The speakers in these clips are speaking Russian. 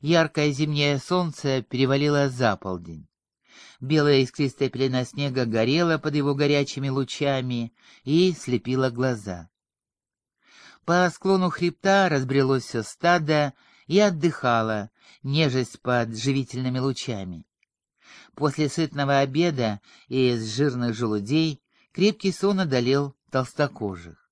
Яркое зимнее солнце перевалило за полдень. Белая искристая пелена снега горела под его горячими лучами и слепила глаза. По склону хребта разбрелось все стадо и отдыхало, нежесть под живительными лучами. После сытного обеда из жирных желудей крепкий сон одолел толстокожих.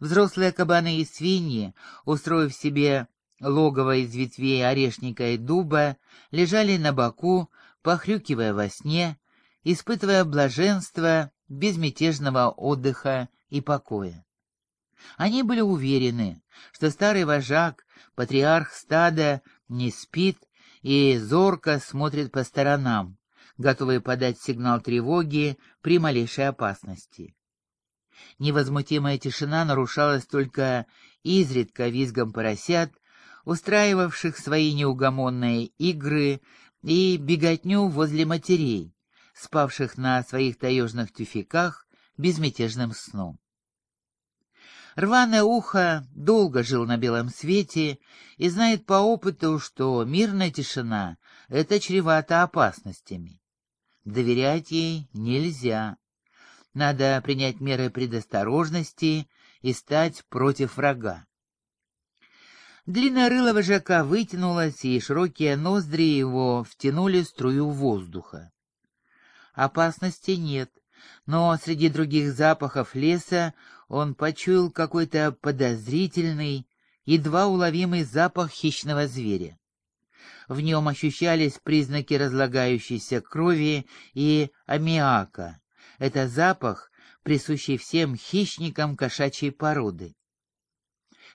Взрослые кабаны и свиньи, устроив себе логово из ветвей орешника и дуба, лежали на боку, похрюкивая во сне, испытывая блаженство безмятежного отдыха и покоя. Они были уверены, что старый вожак, патриарх стада, не спит и зорко смотрит по сторонам, готовый подать сигнал тревоги при малейшей опасности. Невозмутимая тишина нарушалась только изредка визгом поросят, устраивавших свои неугомонные игры и беготню возле матерей, спавших на своих таежных тюфяках безмятежным сном. Рваное ухо долго жил на белом свете и знает по опыту, что мирная тишина — это чревато опасностями. Доверять ей нельзя. Надо принять меры предосторожности и стать против врага. Длинное рыло вожака вытянулось, и широкие ноздри его втянули струю воздуха. Опасности нет, но среди других запахов леса он почуял какой-то подозрительный, едва уловимый запах хищного зверя. В нем ощущались признаки разлагающейся крови и аммиака. Это запах, присущий всем хищникам кошачьей породы.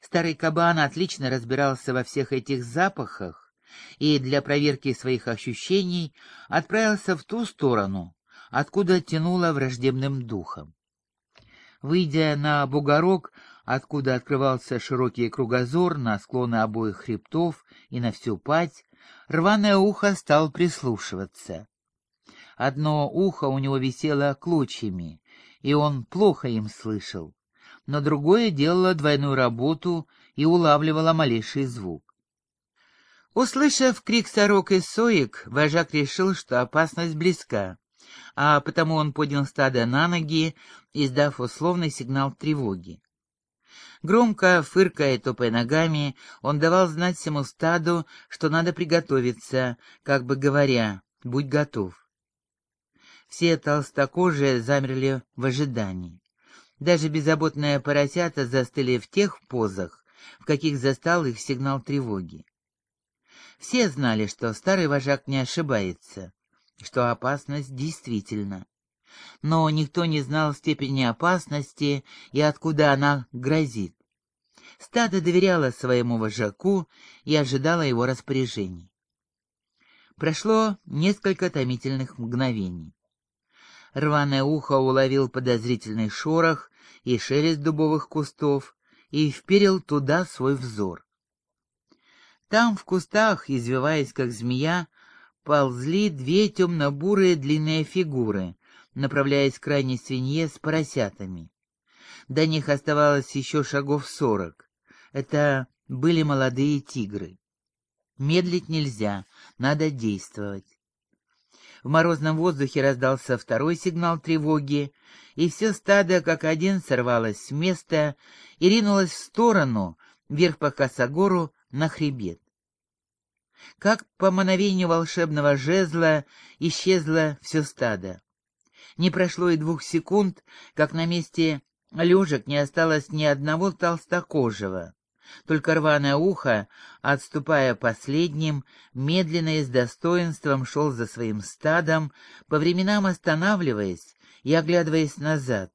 Старый кабан отлично разбирался во всех этих запахах и для проверки своих ощущений отправился в ту сторону, откуда тянуло враждебным духом. Выйдя на бугорок, откуда открывался широкий кругозор на склоны обоих хребтов и на всю пать, рваное ухо стал прислушиваться. Одно ухо у него висело клочьями, и он плохо им слышал, но другое делало двойную работу и улавливало малейший звук. Услышав крик сорок и соек, вожак решил, что опасность близка а потому он поднял стадо на ноги, издав условный сигнал тревоги. Громко, фыркая и топая ногами, он давал знать всему стаду, что надо приготовиться, как бы говоря, «будь готов». Все толстокожие замерли в ожидании. Даже беззаботные поросята застыли в тех позах, в каких застал их сигнал тревоги. Все знали, что старый вожак не ошибается что опасность действительно. Но никто не знал степени опасности и откуда она грозит. Стадо доверяло своему вожаку и ожидало его распоряжений. Прошло несколько томительных мгновений. Рваное ухо уловил подозрительный шорох и шелест дубовых кустов и вперил туда свой взор. Там, в кустах, извиваясь как змея, ползли две темно-бурые длинные фигуры, направляясь к крайней свинье с поросятами. До них оставалось еще шагов сорок. Это были молодые тигры. Медлить нельзя, надо действовать. В морозном воздухе раздался второй сигнал тревоги, и все стадо как один сорвалось с места и ринулось в сторону, вверх по косогору, на хребет. Как по мановению волшебного жезла исчезло все стадо. Не прошло и двух секунд, как на месте лежек не осталось ни одного толстокожего. Только рваное ухо, отступая последним, медленно и с достоинством шел за своим стадом, по временам останавливаясь и оглядываясь назад,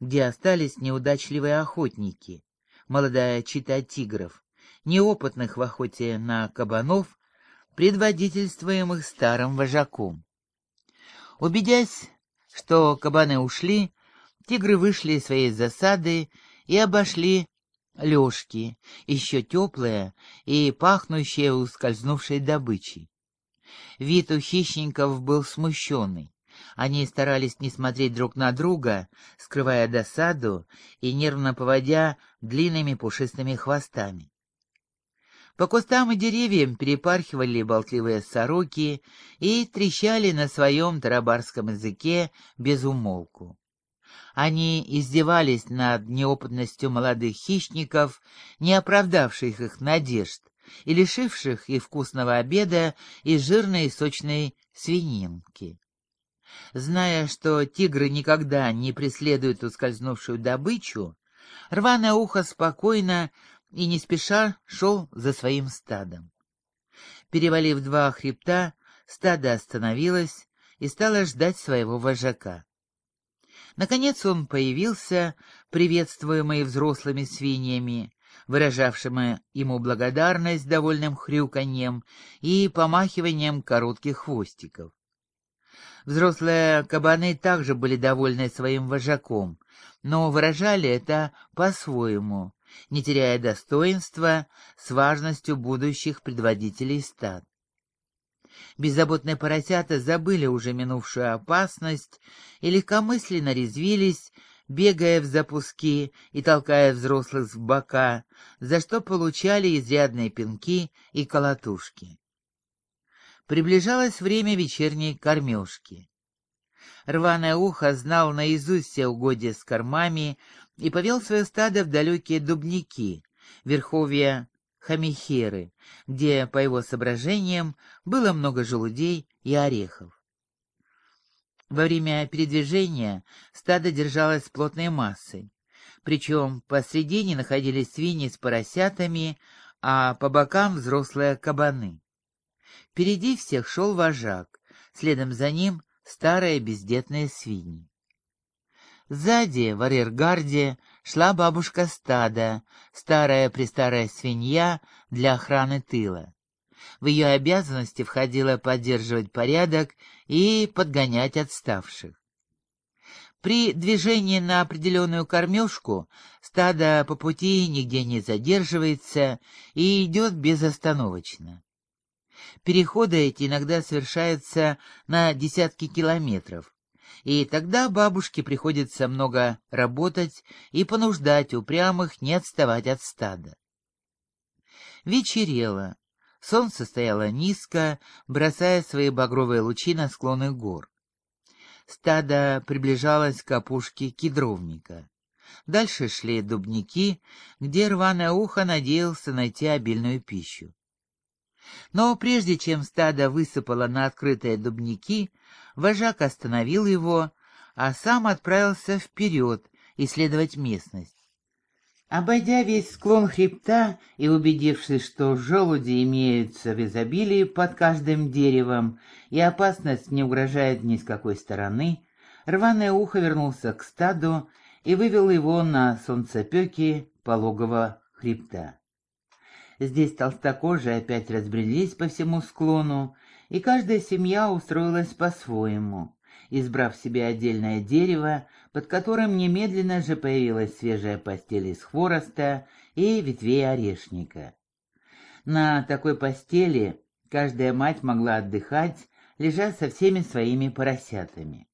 где остались неудачливые охотники, молодая чита тигров, неопытных в охоте на кабанов, предводительствуемых старым вожаком. Убедясь, что кабаны ушли, тигры вышли из своей засады и обошли лёжки, еще теплые и пахнущие ускользнувшей добычей. Вид у хищников был смущенный. Они старались не смотреть друг на друга, скрывая досаду и нервно поводя длинными пушистыми хвостами. По кустам и деревьям перепархивали болтливые сороки и трещали на своем тарабарском языке без умолку. Они издевались над неопытностью молодых хищников, не оправдавших их надежд, и лишивших их вкусного обеда и жирной и сочной свининки. Зная, что тигры никогда не преследуют ускользнувшую добычу, рваное ухо спокойно и не спеша шел за своим стадом. Перевалив два хребта, стадо остановилось и стало ждать своего вожака. Наконец он появился, приветствуемый взрослыми свиньями, выражавшими ему благодарность довольным хрюканьем и помахиванием коротких хвостиков. Взрослые кабаны также были довольны своим вожаком, но выражали это по-своему, не теряя достоинства с важностью будущих предводителей стад. Беззаботные поросята забыли уже минувшую опасность и легкомысленно резвились, бегая в запуски и толкая взрослых в бока, за что получали изрядные пинки и колотушки. Приближалось время вечерней кормежки. Рваное ухо знал наизусть все угодья с кормами и повел свое стадо в далекие дубники, верховья Хамихеры, где, по его соображениям, было много желудей и орехов. Во время передвижения стадо держалось плотной массой, причем посредине находились свиньи с поросятами, а по бокам взрослые кабаны. Впереди всех шел вожак, следом за ним старые бездетные свиньи. Сзади, в арьергарде, шла бабушка стада, старая-престарая свинья для охраны тыла. В ее обязанности входило поддерживать порядок и подгонять отставших. При движении на определенную кормежку стадо по пути нигде не задерживается и идет безостановочно. Переходы эти иногда совершаются на десятки километров, и тогда бабушке приходится много работать и понуждать упрямых не отставать от стада. Вечерело, солнце стояло низко, бросая свои багровые лучи на склоны гор. Стадо приближалось к опушке кедровника. Дальше шли дубники, где рваное ухо надеялся найти обильную пищу. Но прежде чем стадо высыпало на открытые дубники, вожак остановил его, а сам отправился вперед исследовать местность. Обойдя весь склон хребта и убедившись, что желуди имеются в изобилии под каждым деревом и опасность не угрожает ни с какой стороны, рваное ухо вернулся к стаду и вывел его на солнцепеки пологого хребта. Здесь толстокожие опять разбрелись по всему склону, и каждая семья устроилась по-своему, избрав себе отдельное дерево, под которым немедленно же появилась свежая постель из хвороста и ветвей орешника. На такой постели каждая мать могла отдыхать, лежа со всеми своими поросятами.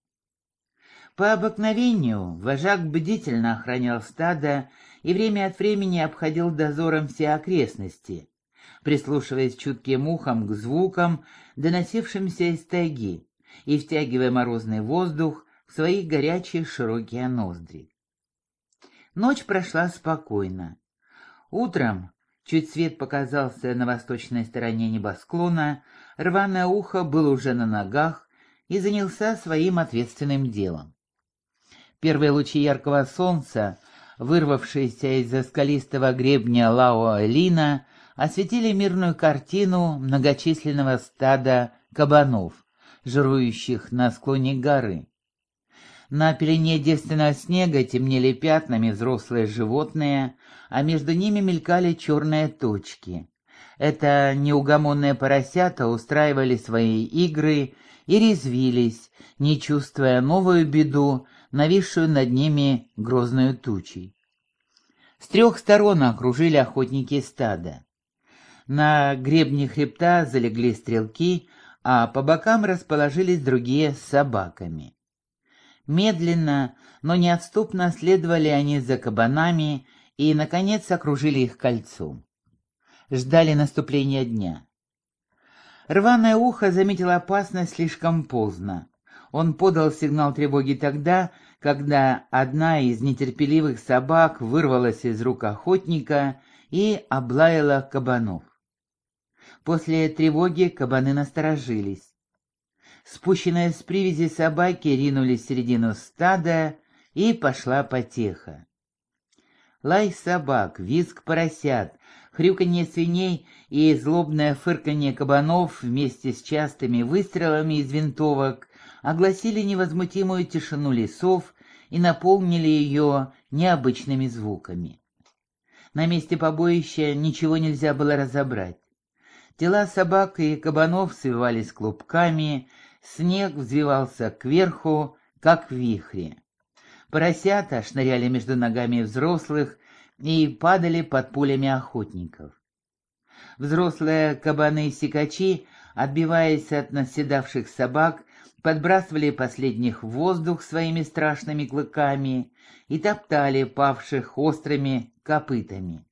По обыкновению вожак бдительно охранял стадо и время от времени обходил дозором все окрестности, прислушиваясь чутким ухом к звукам, доносившимся из тайги, и втягивая морозный воздух в свои горячие широкие ноздри. Ночь прошла спокойно. Утром, чуть свет показался на восточной стороне небосклона, рваное ухо было уже на ногах и занялся своим ответственным делом. Первые лучи яркого солнца, вырвавшиеся из-за скалистого гребня Лао-Лина, осветили мирную картину многочисленного стада кабанов, жирующих на склоне горы. На пелене девственного снега темнели пятнами взрослые животные, а между ними мелькали черные точки. Это неугомонные поросята устраивали свои игры и резвились, не чувствуя новую беду, нависшую над ними грозную тучей. С трех сторон окружили охотники стада. На гребне хребта залегли стрелки, а по бокам расположились другие с собаками. Медленно, но неотступно следовали они за кабанами и, наконец, окружили их кольцом. ждали наступления дня. Рваное ухо заметило опасность слишком поздно. Он подал сигнал тревоги тогда, когда одна из нетерпеливых собак вырвалась из рук охотника и облаяла кабанов. После тревоги кабаны насторожились. Спущенные с привязи собаки ринулись в середину стада, и пошла потеха. Лай собак, визг поросят, хрюканье свиней и злобное фырканье кабанов вместе с частыми выстрелами из винтовок огласили невозмутимую тишину лесов и наполнили ее необычными звуками. На месте побоища ничего нельзя было разобрать. Тела собак и кабанов свивались клубками, снег взвивался кверху, как в вихре. Поросята шныряли между ногами взрослых и падали под пулями охотников. Взрослые кабаны-сикачи, отбиваясь от наседавших собак, подбрасывали последних в воздух своими страшными клыками и топтали павших острыми копытами.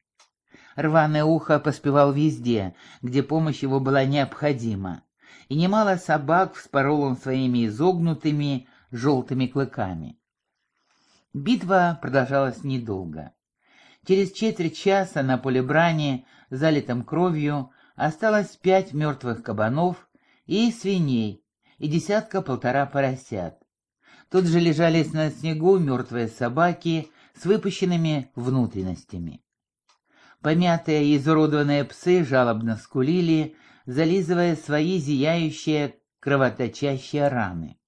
Рваное ухо поспевал везде, где помощь его была необходима, и немало собак вспорол он своими изогнутыми желтыми клыками. Битва продолжалась недолго. Через четверть часа на поле брани, залитом кровью, осталось пять мертвых кабанов и свиней, и десятка-полтора поросят. Тут же лежали на снегу мертвые собаки с выпущенными внутренностями. Помятые и изуродованные псы жалобно скулили, зализывая свои зияющие кровоточащие раны.